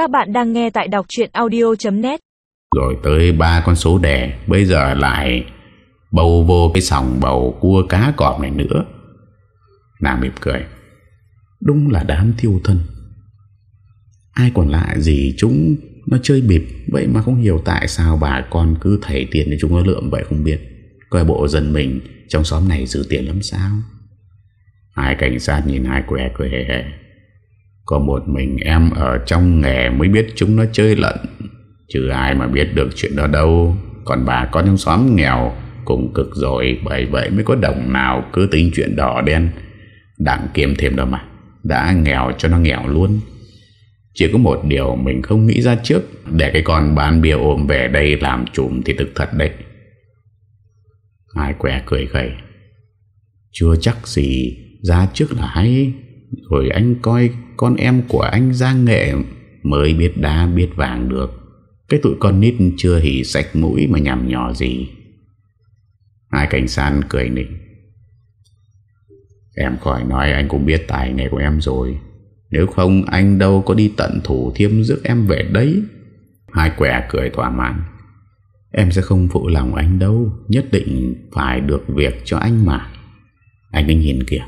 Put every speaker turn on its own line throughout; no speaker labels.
Các bạn đang nghe tại đọc chuyện audio.net
Rồi tới ba con số đẻ Bây giờ lại bầu vô cái sòng bầu cua cá cọp này nữa. Nàng mỉm cười. Đúng là đám thiêu thân. Ai còn lạ gì chúng Nó chơi bịp, Vậy mà không hiểu tại sao bà con cứ thảy tiền cho chúng nó lượm vậy không biết. Coi bộ dân mình Trong xóm này giữ tiền lắm sao? Hai cảnh sát nhìn hai quẻ cười hề hề. Có một mình em ở trong nghề mới biết chúng nó chơi lận. Chứ ai mà biết được chuyện đó đâu. Còn bà con trong xóm nghèo Cũng cực rồi, Bởi vậy mới có đồng nào cứ tính chuyện đỏ đen. Đặng kiềm thêm đâu mà, Đã nghèo cho nó nghèo luôn. Chỉ có một điều mình không nghĩ ra trước, Để cái con bán bia ôm về đây làm chùm thì thực thật đấy. Hai quẻ cười khẩy. Chưa chắc gì ra trước là hay. Rồi anh coi con em của anh ra nghệ Mới biết đá, biết vàng được. Cái tụi con nít chưa hỉ sạch mũi mà nhằm nhỏ gì. Hai cảnh sát cười nịnh. Em khỏi nói anh cũng biết tài nghề của em rồi. Nếu không, anh đâu có đi tận thủ thiêm rước em về đấy. Hai quẻ cười thỏa mãn. Em sẽ không phụ lòng anh đâu. Nhất định phải được việc cho anh mà. Anh ấy nhìn kìa.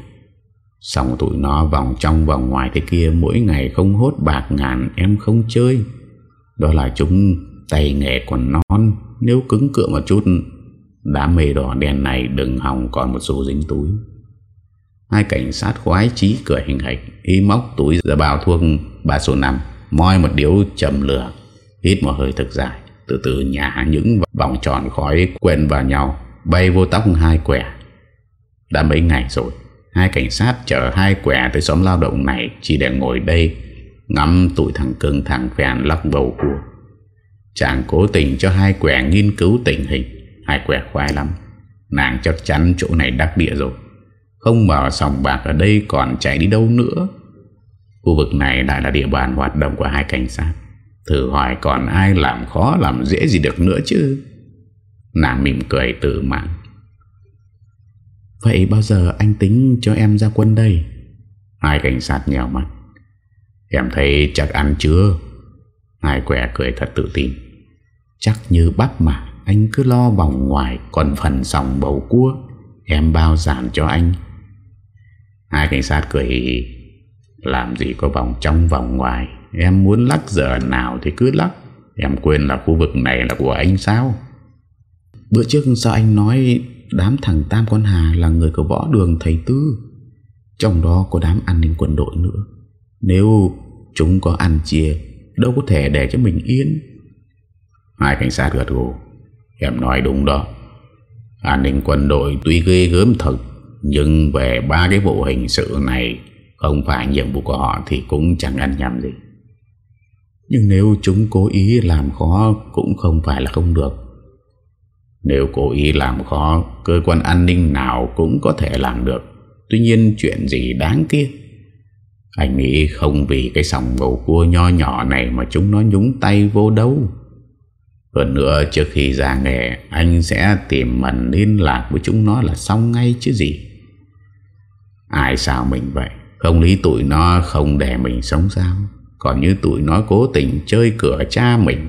Xong tụi nó vòng trong vòng ngoài thế kia Mỗi ngày không hốt bạc ngàn Em không chơi. Đó là chúng tay nghề còn non, Nếu cứng cựa một chút, Đám mê đỏ đen này đừng hòng còn một xu dính túi. Hai cảnh sát khoái chí cười hình hạch, Y móc túi ra bao thuốc ba số 5 Moi một điếu chầm lửa, Hít một hơi thật dài, Từ từ nhả những vòng tròn khói quen vào nhau, Bay vô tóc hai quẻ. Đã mấy ngày rồi Hai cảnh sát chở hai quẻ tới xóm lao động này Chỉ để ngồi đây, Ngắm tụi thằng cưng thằng phèn lắc bầu cua Chàng cố tình cho hai quẻ nghiên cứu tình hình, Hai quẻ khoái lắm. Nàng chắc chắn chỗ này đắc địa rồi. Không mở sòng bạc ở đây còn chạy đi đâu nữa. Khu vực này lại là địa bàn hoạt động của hai cảnh sát. Thử hỏi còn ai làm khó làm dễ gì được nữa chứ? Nàng mỉm cười tự mạng Vậy bao giờ anh tính cho em ra quân đây? Hai cảnh sát nhèo mắt. Em thấy chắc ăn chưa? Hai quẻ cười thật tự tin. Chắc như bắp mà Anh cứ lo vòng ngoài Còn phần sòng bầu cua. Em bao giảm cho anh. Hai cảnh sát cười Làm gì có vòng trong vòng ngoài? Em muốn lắc giờ nào thì cứ lắc. Em quên là khu vực này là của anh sao? Bữa trước sao anh nói Đám thằng Tam Con Hà là người của võ đường thầy Tư. Trong đó có đám an ninh quân đội nữa. Nếu chúng có ăn chia Đâu có thể để cho mình yên. Hai cảnh sát gật gù. Em nói đúng đó. An ninh quân đội tuy ghê gớm thật Nhưng về ba cái vụ hình sự này Không phải nhiệm vụ của họ Thì cũng chẳng ăn nhầm gì. Nhưng nếu chúng cố ý làm khó Cũng không phải là không được nếu cố ý làm khó, Cơ quan an ninh nào cũng có thể làm được. Tuy nhiên chuyện gì đáng kia Anh nghĩ không vì cái sòng bầu cua nho nhỏ này Mà chúng nó nhúng tay vô đâu. Hơn nữa, trước khi ra nghề, Anh sẽ tìm mần liên lạc với chúng nó là xong ngay chứ gì? Ai sao mình vậy? Không lý tụi nó không để mình sống sao? Còn như tụi nó cố tình chơi cửa cha mình.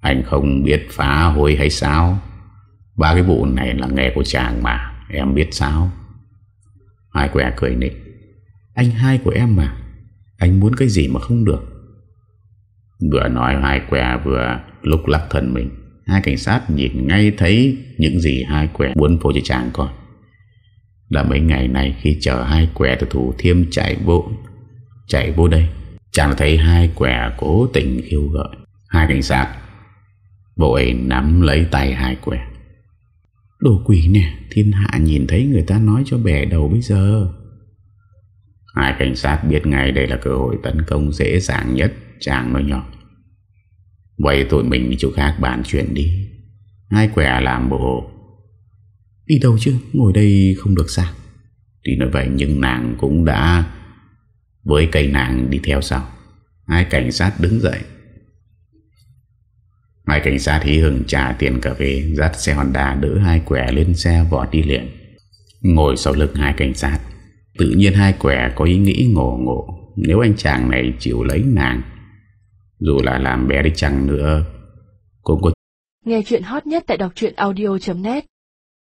Anh không biết phá hôi hay sao? Ba cái vụ này là nghề của chàng mà, Em biết sao? Hai quẻ cười nịnh Anh hai của em mà, Anh muốn cái gì mà không được? Vừa nói hai quẻ vừa lúc lắc thân mình. Hai cảnh sát nhìn ngay thấy Những gì hai quẻ muốn phô cho chàng con Đã mấy ngày này Khi chờ hai quẻ từ thủ thiêm chạy vô Chạy vô đây, Chàng thấy hai quẻ cố tình khiêu gợi. Hai cảnh sát Vội nắm lấy tay hai quẻ. Đồ quỷ nè Thiên hạ nhìn thấy người ta nói cho bẻ đầu bây giờ. Hai cảnh sát biết ngay đây là cơ hội tấn công dễ dàng nhất Chàng nói nhỏ. Vậy tụi mình đi chỗ khác bàn chuyện đi. Hai quẻ làm bộ Đi đâu chứ? Ngồi đây không được sao? Thì nói vậy nhưng nàng cũng đã Với cây nàng đi theo sau. Hai cảnh sát đứng dậy Hai cảnh sát hí Hưng trả tiền cà phê, Dắt xe Honda đỡ hai quẻ lên xe vọt đi liền. Ngồi sau lưng hai cảnh sát, Tự nhiên hai quẻ có ý nghĩ ngộ ngộ. Nếu anh chàng này chịu lấy nàng, Dù là làm bé đi chăng nữa, Cũng có
Nghe chuyện hot nhất tại đọc audio.net